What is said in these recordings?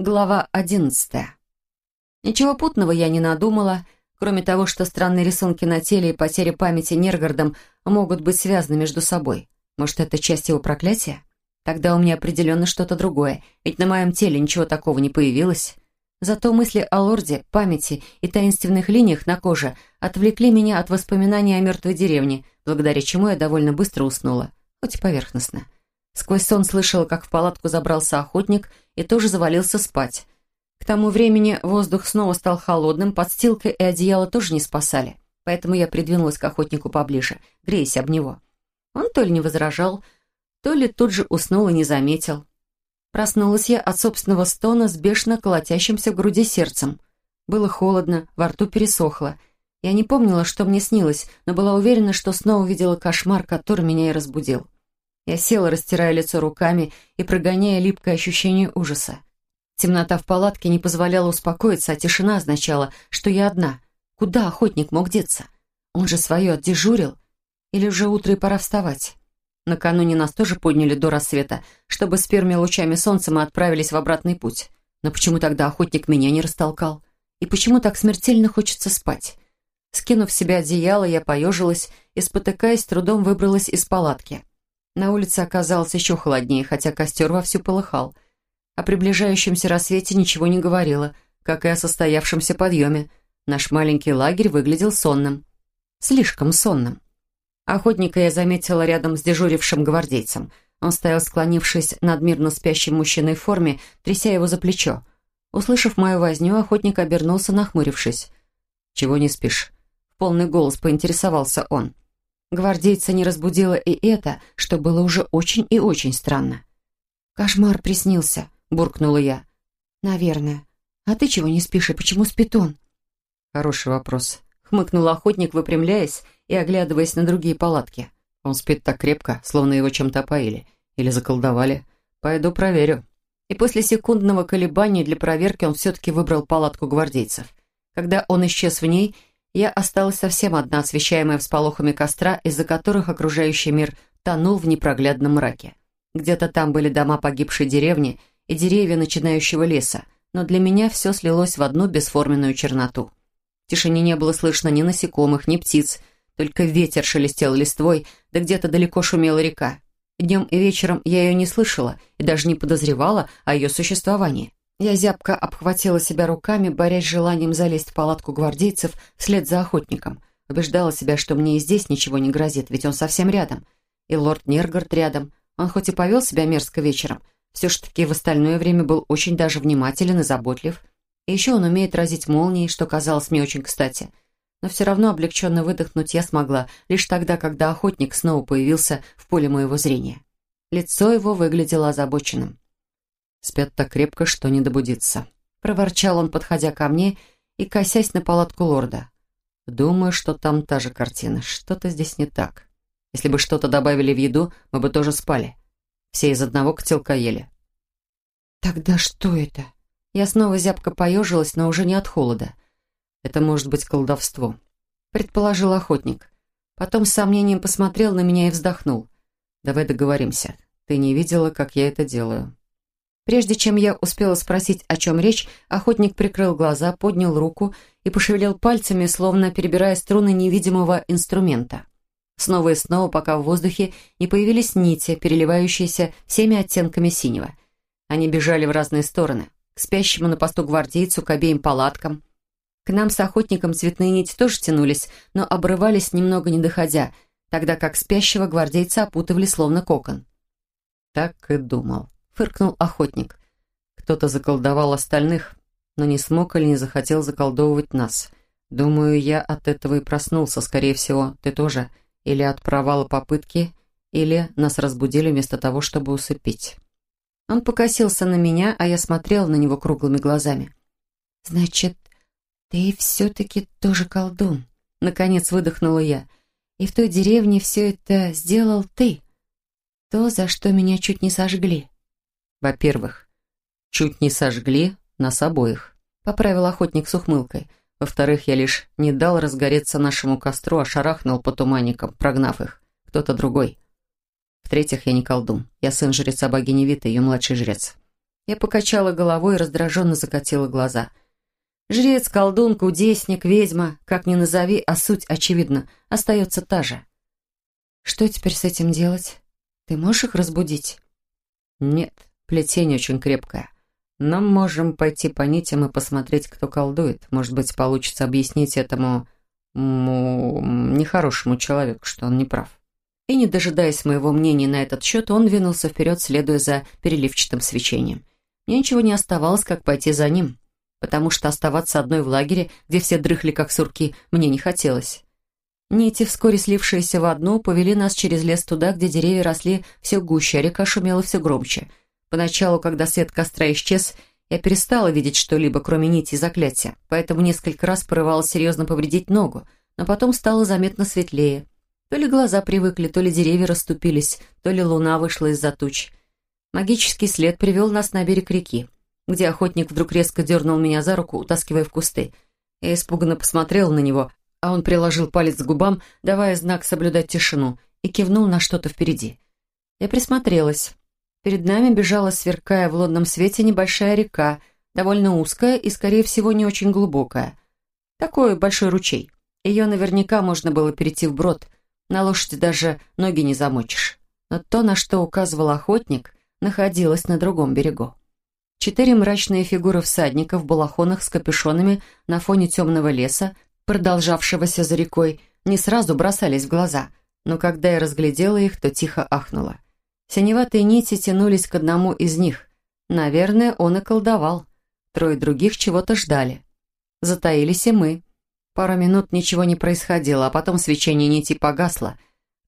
Глава одиннадцатая. Ничего путного я не надумала, кроме того, что странные рисунки на теле и потеря памяти Нергардом могут быть связаны между собой. Может, это часть его проклятия? Тогда у меня определенно что-то другое, ведь на моем теле ничего такого не появилось. Зато мысли о лорде, памяти и таинственных линиях на коже отвлекли меня от воспоминаний о мертвой деревне, благодаря чему я довольно быстро уснула, хоть и поверхностно. Сквозь сон слышала, как в палатку забрался охотник и тоже завалился спать. К тому времени воздух снова стал холодным, подстилка и одеяло тоже не спасали, поэтому я придвинулась к охотнику поближе, греясь об него. Он то ли не возражал, то ли тут же уснул и не заметил. Проснулась я от собственного стона с бешено колотящимся в груди сердцем. Было холодно, во рту пересохло. Я не помнила, что мне снилось, но была уверена, что снова видела кошмар, который меня и разбудил. Я села, растирая лицо руками и прогоняя липкое ощущение ужаса. Темнота в палатке не позволяла успокоиться, а тишина означала, что я одна. Куда охотник мог деться? Он же свое отдежурил. Или уже утро и пора вставать? Накануне нас тоже подняли до рассвета, чтобы с первыми лучами солнца мы отправились в обратный путь. Но почему тогда охотник меня не растолкал? И почему так смертельно хочется спать? Скинув себе одеяло, я поежилась и, спотыкаясь, трудом выбралась из палатки. На улице оказалось еще холоднее, хотя костер вовсю полыхал. О приближающемся рассвете ничего не говорило, как и о состоявшемся подъеме. Наш маленький лагерь выглядел сонным. Слишком сонным. Охотника я заметила рядом с дежурившим гвардейцем. Он стоял, склонившись над мирно спящим мужчиной в форме, тряся его за плечо. Услышав мою возню, охотник обернулся, нахмурившись. «Чего не спишь?» В полный голос поинтересовался он. Гвардейца не разбудило и это, что было уже очень и очень странно. «Кошмар приснился», — буркнула я. «Наверное. А ты чего не спишь и почему спит он?» «Хороший вопрос», — хмыкнул охотник, выпрямляясь и оглядываясь на другие палатки. «Он спит так крепко, словно его чем-то опоили. Или заколдовали. Пойду проверю». И после секундного колебания для проверки он все-таки выбрал палатку гвардейцев. Когда он исчез в ней, я осталась совсем одна, освещаемая всполохами костра, из-за которых окружающий мир тонул в непроглядном мраке. Где-то там были дома погибшей деревни и деревья начинающего леса, но для меня все слилось в одну бесформенную черноту. В тишине не было слышно ни насекомых, ни птиц, только ветер шелестел листвой, да где-то далеко шумела река. Днем и вечером я ее не слышала и даже не подозревала о ее существовании. Я зябко обхватила себя руками, борясь с желанием залезть в палатку гвардейцев вслед за охотником. Убеждала себя, что мне и здесь ничего не грозит, ведь он совсем рядом. И лорд Нергард рядом. Он хоть и повел себя мерзко вечером, все ж таки в остальное время был очень даже внимателен и заботлив. И еще он умеет разить молнии, что казалось мне очень кстати. Но все равно облегченно выдохнуть я смогла, лишь тогда, когда охотник снова появился в поле моего зрения. Лицо его выглядело озабоченным. Спят так крепко, что не добудится. Проворчал он, подходя ко мне и косясь на палатку лорда. Думаю, что там та же картина. Что-то здесь не так. Если бы что-то добавили в еду, мы бы тоже спали. Все из одного котелка ели. Тогда что это? Я снова зябко поежилась, но уже не от холода. Это может быть колдовство. Предположил охотник. Потом с сомнением посмотрел на меня и вздохнул. Давай договоримся. Ты не видела, как я это делаю. Прежде чем я успела спросить, о чем речь, охотник прикрыл глаза, поднял руку и пошевелил пальцами, словно перебирая струны невидимого инструмента. Снова и снова, пока в воздухе не появились нити, переливающиеся всеми оттенками синего. Они бежали в разные стороны. К спящему на посту гвардейцу, к обеим палаткам. К нам с охотником цветные нити тоже тянулись, но обрывались немного не доходя, тогда как спящего гвардейца опутывали словно кокон. Так и думал фыркнул охотник. Кто-то заколдовал остальных, но не смог или не захотел заколдовывать нас. Думаю, я от этого и проснулся, скорее всего, ты тоже. Или от провала попытки, или нас разбудили вместо того, чтобы усыпить. Он покосился на меня, а я смотрела на него круглыми глазами. «Значит, ты все-таки тоже колдун?» Наконец выдохнула я. «И в той деревне все это сделал ты. То, за что меня чуть не сожгли». Во-первых, чуть не сожгли нас обоих. Поправил охотник с ухмылкой. Во-вторых, я лишь не дал разгореться нашему костру, а шарахнул по туманникам, прогнав их. Кто-то другой. В-третьих, я не колдун. Я сын жреца богини Виты, ее младший жрец. Я покачала головой и раздраженно закатила глаза. Жрец, колдун, кудесник, ведьма, как ни назови, а суть, очевидно, остается та же. Что теперь с этим делать? Ты можешь их разбудить? Нет, плетение очень крепкое. Нам можем пойти по нитям и посмотреть, кто колдует. Может быть, получится объяснить этому... Му, нехорошему человеку, что он не прав. И, не дожидаясь моего мнения на этот счет, он двинулся вперед, следуя за переливчатым свечением. Мне ничего не оставалось, как пойти за ним, потому что оставаться одной в лагере, где все дрыхли, как сурки, мне не хотелось. Нити, вскоре слившиеся в одну, повели нас через лес туда, где деревья росли все гуще, а река шумела все громче. Поначалу, когда свет костра исчез, я перестала видеть что-либо, кроме нити и заклятия, поэтому несколько раз порывалась серьезно повредить ногу, но потом стало заметно светлее. То ли глаза привыкли, то ли деревья расступились, то ли луна вышла из-за туч. Магический след привел нас на берег реки, где охотник вдруг резко дернул меня за руку, утаскивая в кусты. Я испуганно посмотрела на него, а он приложил палец к губам, давая знак соблюдать тишину, и кивнул на что-то впереди. Я присмотрелась. Перед нами бежала, сверкая в лунном свете, небольшая река, довольно узкая и, скорее всего, не очень глубокая. Такой большой ручей. Ее наверняка можно было перейти вброд. На лошади даже ноги не замочишь. Но то, на что указывал охотник, находилось на другом берегу. Четыре мрачные фигуры всадников в балахонах с капюшонами на фоне темного леса, продолжавшегося за рекой, не сразу бросались в глаза, но когда я разглядела их, то тихо ахнула. Синеватые нити тянулись к одному из них. Наверное, он и колдовал. Трое других чего-то ждали. Затаились и мы. Пару минут ничего не происходило, а потом свечение нити погасло.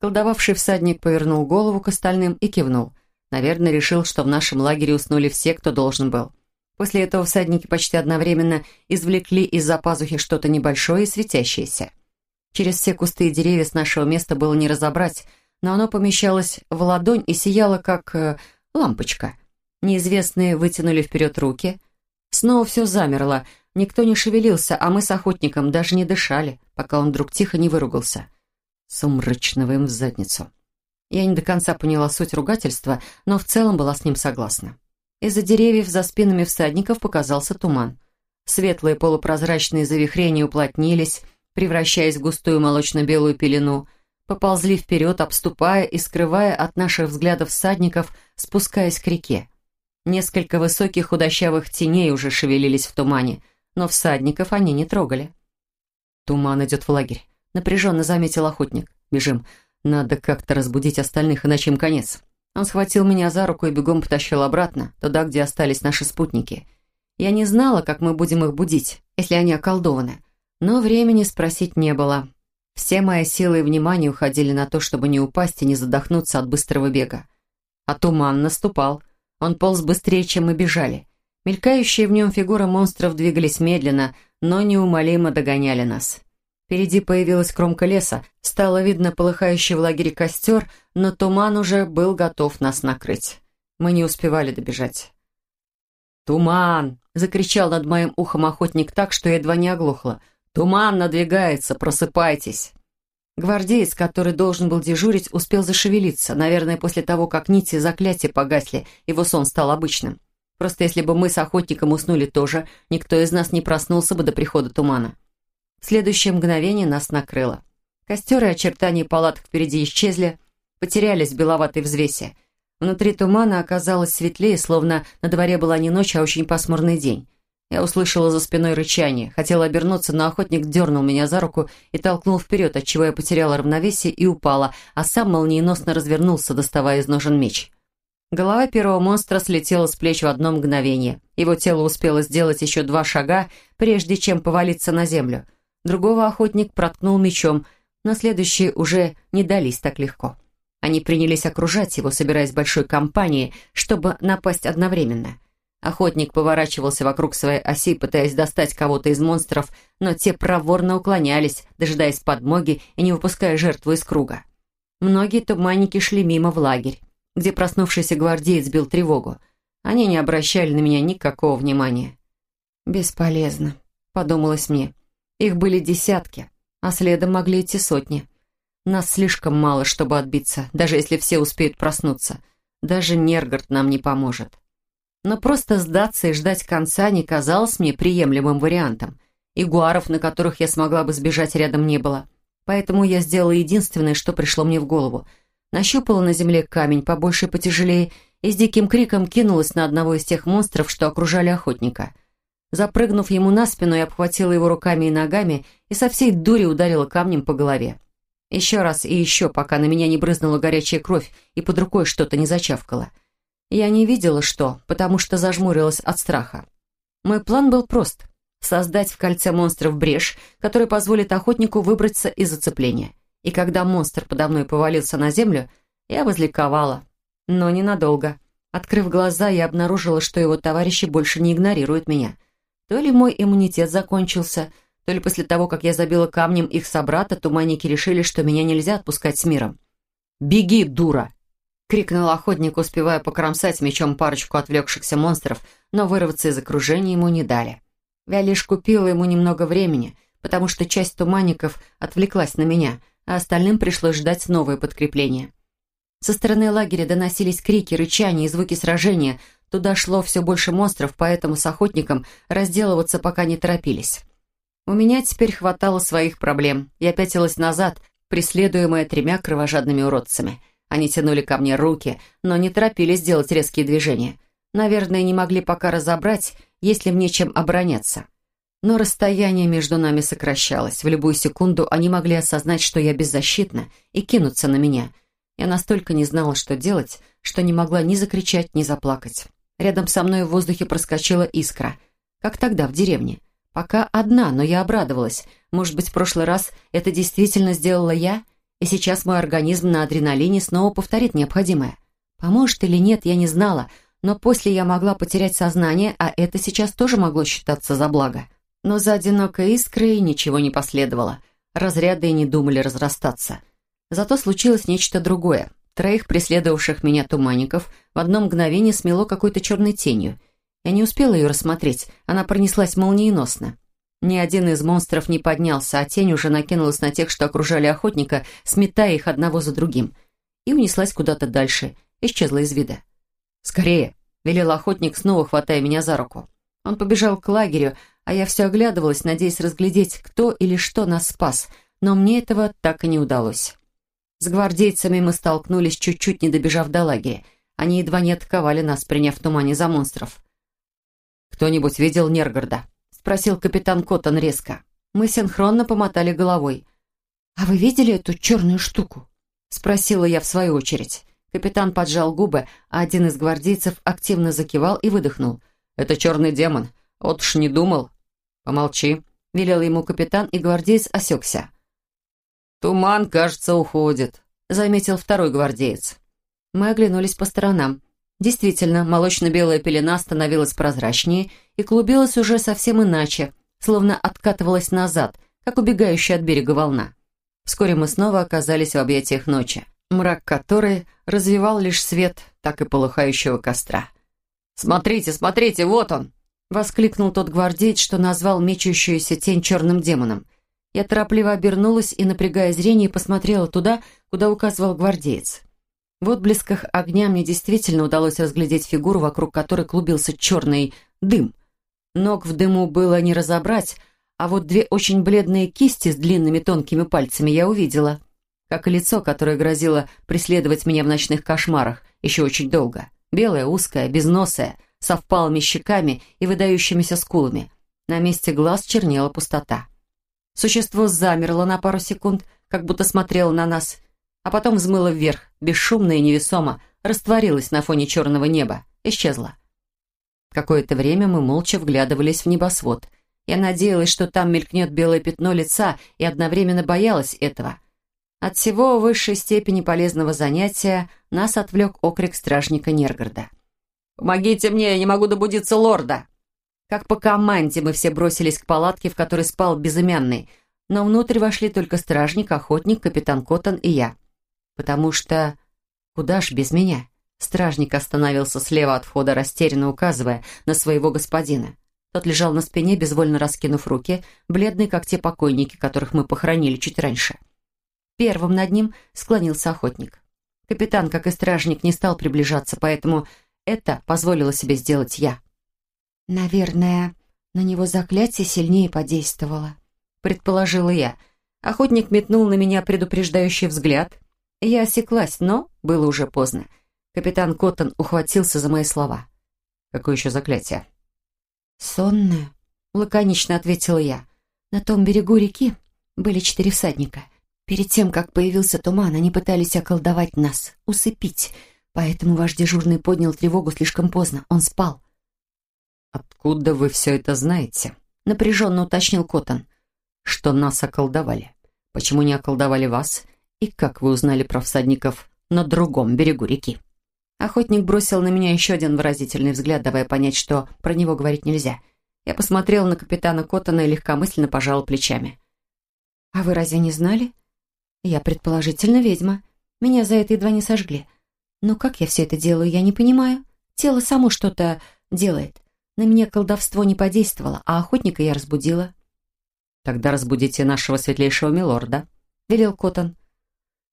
Колдовавший всадник повернул голову к остальным и кивнул. Наверное, решил, что в нашем лагере уснули все, кто должен был. После этого всадники почти одновременно извлекли из-за пазухи что-то небольшое и светящееся. Через все кусты и деревья с нашего места было не разобрать, но оно помещалось в ладонь и сияло, как э, лампочка. Неизвестные вытянули вперед руки. Снова все замерло, никто не шевелился, а мы с охотником даже не дышали, пока он вдруг тихо не выругался. Сумрачного им в задницу. Я не до конца поняла суть ругательства, но в целом была с ним согласна. Из-за деревьев за спинами всадников показался туман. Светлые полупрозрачные завихрения уплотнились, превращаясь в густую молочно-белую пелену – поползли вперед, обступая и скрывая от наших взглядов всадников, спускаясь к реке. Несколько высоких худощавых теней уже шевелились в тумане, но всадников они не трогали. «Туман идет в лагерь», — напряженно заметил охотник. «Бежим. Надо как-то разбудить остальных, иначе им конец». Он схватил меня за руку и бегом потащил обратно, туда, где остались наши спутники. Я не знала, как мы будем их будить, если они околдованы, но времени спросить не было. Все мои силы и внимание уходили на то, чтобы не упасть и не задохнуться от быстрого бега. А туман наступал. Он полз быстрее, чем мы бежали. Мелькающие в нем фигуры монстров двигались медленно, но неумолимо догоняли нас. Впереди появилась кромка леса, стало видно полыхающий в лагере костер, но туман уже был готов нас накрыть. Мы не успевали добежать. «Туман!» — закричал над моим ухом охотник так, что я едва не оглохла — «Туман надвигается, просыпайтесь!» Гвардеец, который должен был дежурить, успел зашевелиться. Наверное, после того, как нити заклятия погасли, его сон стал обычным. Просто если бы мы с охотником уснули тоже, никто из нас не проснулся бы до прихода тумана. В следующее мгновение нас накрыло. Костер и очертания палаток впереди исчезли, потерялись в беловатой взвесе. Внутри тумана оказалось светлее, словно на дворе была не ночь, а очень пасмурный день. Я услышала за спиной рычание, хотела обернуться, но охотник дернул меня за руку и толкнул вперед, отчего я потеряла равновесие и упала, а сам молниеносно развернулся, доставая из ножен меч. Голова первого монстра слетела с плеч в одно мгновение. Его тело успело сделать еще два шага, прежде чем повалиться на землю. Другого охотник проткнул мечом, но следующие уже не дались так легко. Они принялись окружать его, собираясь большой компанией, чтобы напасть одновременно. Охотник поворачивался вокруг своей оси, пытаясь достать кого-то из монстров, но те проворно уклонялись, дожидаясь подмоги и не выпуская жертву из круга. Многие туманники шли мимо в лагерь, где проснувшийся гвардеец бил тревогу. Они не обращали на меня никакого внимания. «Бесполезно», — подумалось мне. Их были десятки, а следом могли идти сотни. Нас слишком мало, чтобы отбиться, даже если все успеют проснуться. Даже Нергард нам не поможет. Но просто сдаться и ждать конца не казалось мне приемлемым вариантом. Игуаров, на которых я смогла бы сбежать, рядом не было. Поэтому я сделала единственное, что пришло мне в голову. Нащупала на земле камень побольше и потяжелее и с диким криком кинулась на одного из тех монстров, что окружали охотника. Запрыгнув ему на спину, я обхватила его руками и ногами и со всей дури ударила камнем по голове. Еще раз и еще, пока на меня не брызнула горячая кровь и под рукой что-то не зачавкало. Я не видела, что, потому что зажмурилась от страха. Мой план был прост — создать в кольце монстров брешь, которая позволит охотнику выбраться из зацепления. И когда монстр подо мной повалился на землю, я возликовала. Но ненадолго. Открыв глаза, я обнаружила, что его товарищи больше не игнорируют меня. То ли мой иммунитет закончился, то ли после того, как я забила камнем их собрата, туманники решили, что меня нельзя отпускать с миром. «Беги, дура!» — крикнул охотник, успевая покромсать мечом парочку отвлекшихся монстров, но вырваться из окружения ему не дали. Я лишь купила ему немного времени, потому что часть туманников отвлеклась на меня, а остальным пришлось ждать новое подкрепление. Со стороны лагеря доносились крики, рычания и звуки сражения. Туда шло все больше монстров, поэтому с охотником разделываться пока не торопились. У меня теперь хватало своих проблем. Я пятилась назад, преследуемая тремя кровожадными уродцами. Они тянули ко мне руки, но не торопились делать резкие движения. Наверное, не могли пока разобрать, есть ли мне чем обороняться. Но расстояние между нами сокращалось. В любую секунду они могли осознать, что я беззащитна, и кинуться на меня. Я настолько не знала, что делать, что не могла ни закричать, ни заплакать. Рядом со мной в воздухе проскочила искра. Как тогда, в деревне. Пока одна, но я обрадовалась. Может быть, в прошлый раз это действительно сделала я, и сейчас мой организм на адреналине снова повторит необходимое. Поможет или нет, я не знала, но после я могла потерять сознание, а это сейчас тоже могло считаться за благо. Но за одинокой искрой ничего не последовало. Разряды и не думали разрастаться. Зато случилось нечто другое. Троих преследовавших меня туманников в одно мгновение смело какой-то черной тенью — я не успела ее рассмотреть, она пронеслась молниеносно. Ни один из монстров не поднялся, а тень уже накинулась на тех, что окружали охотника, сметая их одного за другим. И унеслась куда-то дальше, исчезла из вида. «Скорее!» — велел охотник, снова хватая меня за руку. Он побежал к лагерю, а я все оглядывалась, надеясь разглядеть, кто или что нас спас, но мне этого так и не удалось. С гвардейцами мы столкнулись, чуть-чуть не добежав до лагеря. Они едва не атаковали нас, приняв в тумане за монстров. «Кто-нибудь видел Нергарда?» — спросил капитан Коттон резко. Мы синхронно помотали головой. «А вы видели эту черную штуку?» — спросила я в свою очередь. Капитан поджал губы, а один из гвардейцев активно закивал и выдохнул. «Это черный демон. Вот уж не думал». «Помолчи», — велел ему капитан, и гвардеец осекся. «Туман, кажется, уходит», — заметил второй гвардеец. Мы оглянулись по сторонам. Действительно, молочно-белая пелена становилась прозрачнее и клубилась уже совсем иначе, словно откатывалась назад, как убегающая от берега волна. Вскоре мы снова оказались в объятиях ночи, мрак которой развивал лишь свет так и полыхающего костра. «Смотрите, смотрите, вот он!» — воскликнул тот гвардеец, что назвал мечущуюся тень черным демоном. Я торопливо обернулась и, напрягая зрение, посмотрела туда, куда указывал гвардеец. В отблесках огня мне действительно удалось разглядеть фигуру, вокруг которой клубился черный дым. Ног в дыму было не разобрать, а вот две очень бледные кисти с длинными тонкими пальцами я увидела, как и лицо, которое грозило преследовать меня в ночных кошмарах еще очень долго. Белое, узкое, безносое, со впалыми щеками и выдающимися скулами. На месте глаз чернела пустота. Существо замерло на пару секунд, как будто смотрело на нас — а потом взмыла вверх, бесшумно и невесомо, растворилась на фоне черного неба, исчезла. Какое-то время мы молча вглядывались в небосвод. Я надеялась, что там мелькнет белое пятно лица, и одновременно боялась этого. От всего высшей степени полезного занятия нас отвлек окрик стражника Нергорода. «Помогите мне, я не могу добудиться лорда!» Как по команде мы все бросились к палатке, в которой спал безымянный, но внутрь вошли только стражник, охотник, капитан Коттон и я потому что... Куда ж без меня? Стражник остановился слева от входа, растерянно указывая на своего господина. Тот лежал на спине, безвольно раскинув руки, бледный, как те покойники, которых мы похоронили чуть раньше. Первым над ним склонился охотник. Капитан, как и стражник, не стал приближаться, поэтому это позволила себе сделать я. «Наверное, на него заклятие сильнее подействовало», — предположила я. Охотник метнул на меня предупреждающий взгляд. Я осеклась, но было уже поздно. Капитан Коттон ухватился за мои слова. «Какое еще заклятие?» «Сонное», — лаконично ответила я. «На том берегу реки были четыре всадника. Перед тем, как появился туман, они пытались околдовать нас, усыпить, поэтому ваш дежурный поднял тревогу слишком поздно. Он спал». «Откуда вы все это знаете?» — напряженно уточнил Коттон. «Что нас околдовали? Почему не околдовали вас? И как вы узнали про всадников на другом берегу реки?» Охотник бросил на меня еще один выразительный взгляд, давая понять, что про него говорить нельзя. Я посмотрел на капитана Коттона и легкомысленно пожал плечами. «А вы разве не знали?» «Я, предположительно, ведьма. Меня за это едва не сожгли. Но как я все это делаю, я не понимаю. Тело само что-то делает. На меня колдовство не подействовало, а охотника я разбудила». «Тогда разбудите нашего светлейшего милорда», — велел Коттон.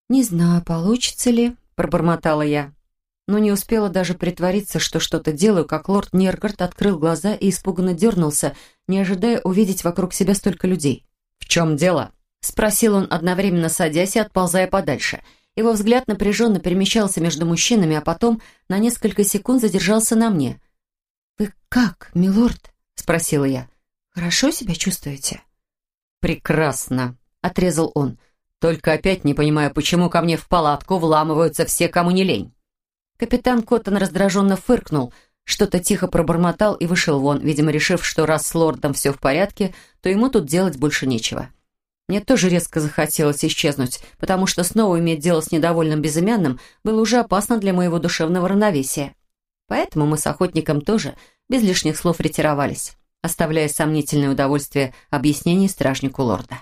«Не знаю, получится ли», — пробормотала я. Но не успела даже притвориться, что что-то делаю, как лорд Нергард открыл глаза и испуганно дернулся, не ожидая увидеть вокруг себя столько людей. «В чем дело?» — спросил он, одновременно садясь и отползая подальше. Его взгляд напряженно перемещался между мужчинами, а потом на несколько секунд задержался на мне. «Вы как, милорд?» — спросила я. «Хорошо себя чувствуете?» «Прекрасно», — отрезал он. «Только опять не понимаю, почему ко мне в палатку вламываются все, кому не лень». Капитан Коттон раздраженно фыркнул, что-то тихо пробормотал и вышел вон, видимо, решив, что раз с лордом все в порядке, то ему тут делать больше нечего. Мне тоже резко захотелось исчезнуть, потому что снова иметь дело с недовольным безымянным было уже опасно для моего душевного равновесия. Поэтому мы с охотником тоже без лишних слов ретировались, оставляя сомнительное удовольствие объяснений стражнику лорда.